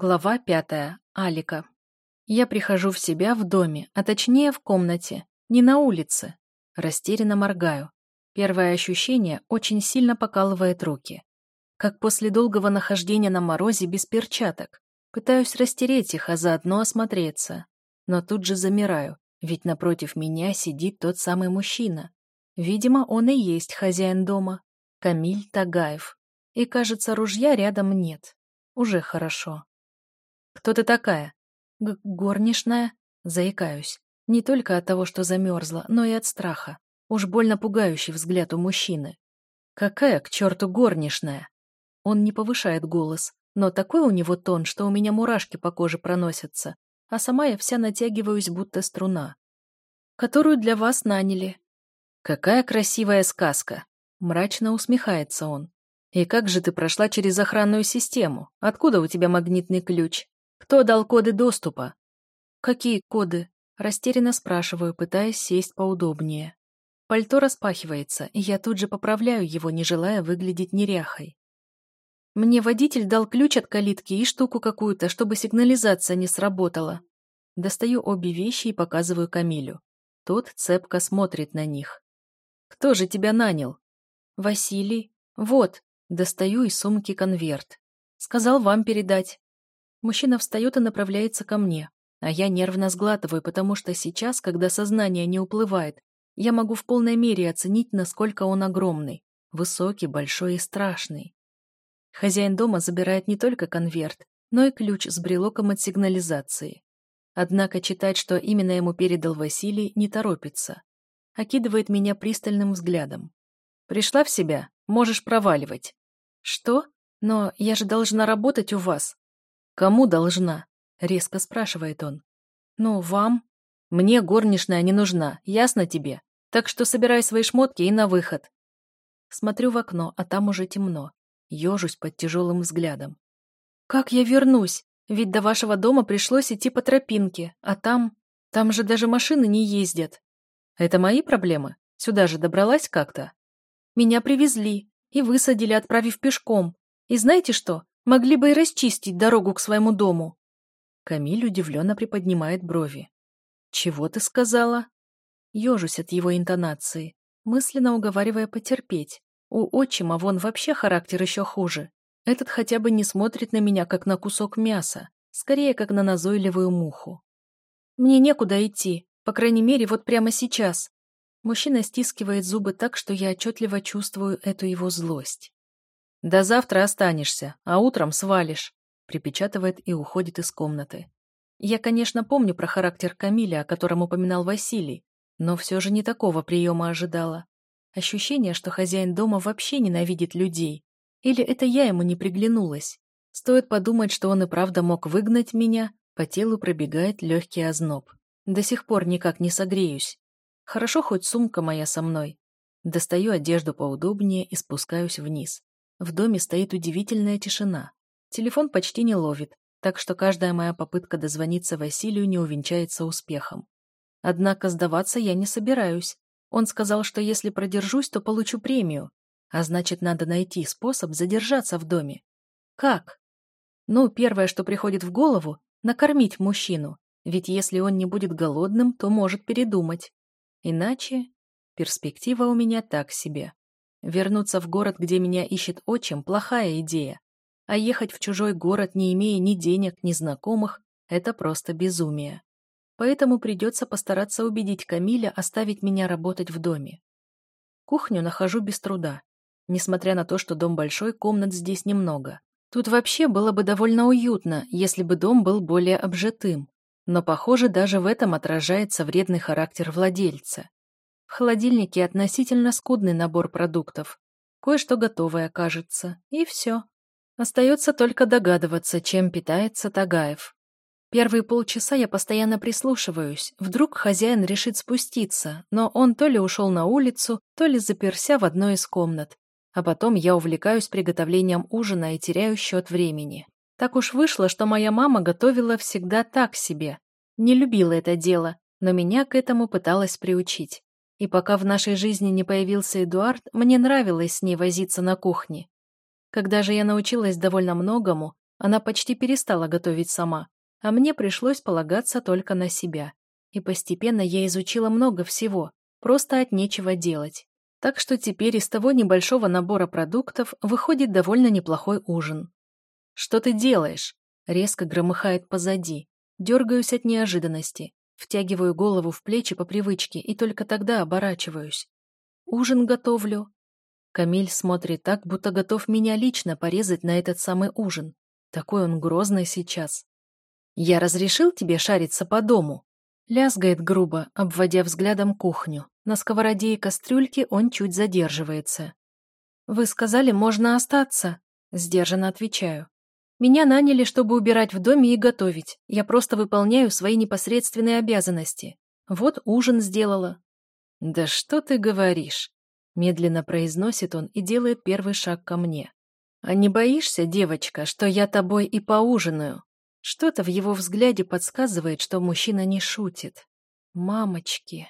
Глава пятая. Алика. Я прихожу в себя в доме, а точнее в комнате, не на улице. Растерянно моргаю. Первое ощущение очень сильно покалывает руки. Как после долгого нахождения на морозе без перчаток. Пытаюсь растереть их, а заодно осмотреться. Но тут же замираю, ведь напротив меня сидит тот самый мужчина. Видимо, он и есть хозяин дома. Камиль Тагаев. И, кажется, ружья рядом нет. Уже хорошо. «Кто ты такая?» Г «Горничная?» Заикаюсь. Не только от того, что замерзла, но и от страха. Уж больно пугающий взгляд у мужчины. «Какая к черту горничная?» Он не повышает голос, но такой у него тон, что у меня мурашки по коже проносятся, а сама я вся натягиваюсь, будто струна. «Которую для вас наняли». «Какая красивая сказка!» Мрачно усмехается он. «И как же ты прошла через охранную систему? Откуда у тебя магнитный ключ?» Кто дал коды доступа? Какие коды? Растерянно спрашиваю, пытаясь сесть поудобнее. Пальто распахивается, и я тут же поправляю его, не желая выглядеть неряхой. Мне водитель дал ключ от калитки и штуку какую-то, чтобы сигнализация не сработала. Достаю обе вещи и показываю Камилю. Тот цепко смотрит на них. «Кто же тебя нанял?» «Василий. Вот». Достаю из сумки конверт. «Сказал вам передать». Мужчина встает и направляется ко мне, а я нервно сглатываю, потому что сейчас, когда сознание не уплывает, я могу в полной мере оценить, насколько он огромный, высокий, большой и страшный. Хозяин дома забирает не только конверт, но и ключ с брелоком от сигнализации. Однако читать, что именно ему передал Василий, не торопится. Окидывает меня пристальным взглядом. «Пришла в себя? Можешь проваливать». «Что? Но я же должна работать у вас. «Кому должна?» — резко спрашивает он. «Ну, вам?» «Мне горничная не нужна, ясно тебе? Так что собирай свои шмотки и на выход». Смотрю в окно, а там уже темно. Ежусь под тяжелым взглядом. «Как я вернусь? Ведь до вашего дома пришлось идти по тропинке, а там... Там же даже машины не ездят». «Это мои проблемы? Сюда же добралась как-то?» «Меня привезли и высадили, отправив пешком. И знаете что? Могли бы и расчистить дорогу к своему дому. Камиль удивленно приподнимает брови. «Чего ты сказала?» Ежусь от его интонации, мысленно уговаривая потерпеть. У отчима вон вообще характер еще хуже. Этот хотя бы не смотрит на меня, как на кусок мяса, скорее, как на назойливую муху. «Мне некуда идти, по крайней мере, вот прямо сейчас». Мужчина стискивает зубы так, что я отчетливо чувствую эту его злость. «До завтра останешься, а утром свалишь», припечатывает и уходит из комнаты. Я, конечно, помню про характер Камиля, о котором упоминал Василий, но все же не такого приема ожидала. Ощущение, что хозяин дома вообще ненавидит людей. Или это я ему не приглянулась. Стоит подумать, что он и правда мог выгнать меня, по телу пробегает легкий озноб. До сих пор никак не согреюсь. Хорошо, хоть сумка моя со мной. Достаю одежду поудобнее и спускаюсь вниз. В доме стоит удивительная тишина. Телефон почти не ловит, так что каждая моя попытка дозвониться Василию не увенчается успехом. Однако сдаваться я не собираюсь. Он сказал, что если продержусь, то получу премию. А значит, надо найти способ задержаться в доме. Как? Ну, первое, что приходит в голову – накормить мужчину. Ведь если он не будет голодным, то может передумать. Иначе перспектива у меня так себе. Вернуться в город, где меня ищет отчим, плохая идея. А ехать в чужой город, не имея ни денег, ни знакомых, это просто безумие. Поэтому придется постараться убедить Камиля оставить меня работать в доме. Кухню нахожу без труда. Несмотря на то, что дом большой, комнат здесь немного. Тут вообще было бы довольно уютно, если бы дом был более обжитым. Но, похоже, даже в этом отражается вредный характер владельца. В холодильнике относительно скудный набор продуктов. Кое-что готовое, кажется. И все. Остается только догадываться, чем питается Тагаев. Первые полчаса я постоянно прислушиваюсь. Вдруг хозяин решит спуститься, но он то ли ушел на улицу, то ли заперся в одной из комнат. А потом я увлекаюсь приготовлением ужина и теряю счет времени. Так уж вышло, что моя мама готовила всегда так себе. Не любила это дело, но меня к этому пыталась приучить. И пока в нашей жизни не появился Эдуард, мне нравилось с ней возиться на кухне. Когда же я научилась довольно многому, Она почти перестала готовить сама, а мне пришлось полагаться только на себя. И постепенно я изучила много всего, просто от нечего делать. Так что теперь из того небольшого набора продуктов выходит довольно неплохой ужин. «Что ты делаешь?» Резко громыхает позади. Дергаюсь от неожиданности. Втягиваю голову в плечи по привычке и только тогда оборачиваюсь. Ужин готовлю. Камиль смотрит так, будто готов меня лично порезать на этот самый ужин. Такой он грозный сейчас. «Я разрешил тебе шариться по дому?» Лязгает грубо, обводя взглядом кухню. На сковороде и кастрюльке он чуть задерживается. «Вы сказали, можно остаться?» Сдержанно отвечаю. «Меня наняли, чтобы убирать в доме и готовить. Я просто выполняю свои непосредственные обязанности. Вот ужин сделала». «Да что ты говоришь?» Медленно произносит он и делает первый шаг ко мне. «А не боишься, девочка, что я тобой и поужинаю?» Что-то в его взгляде подсказывает, что мужчина не шутит. «Мамочки!»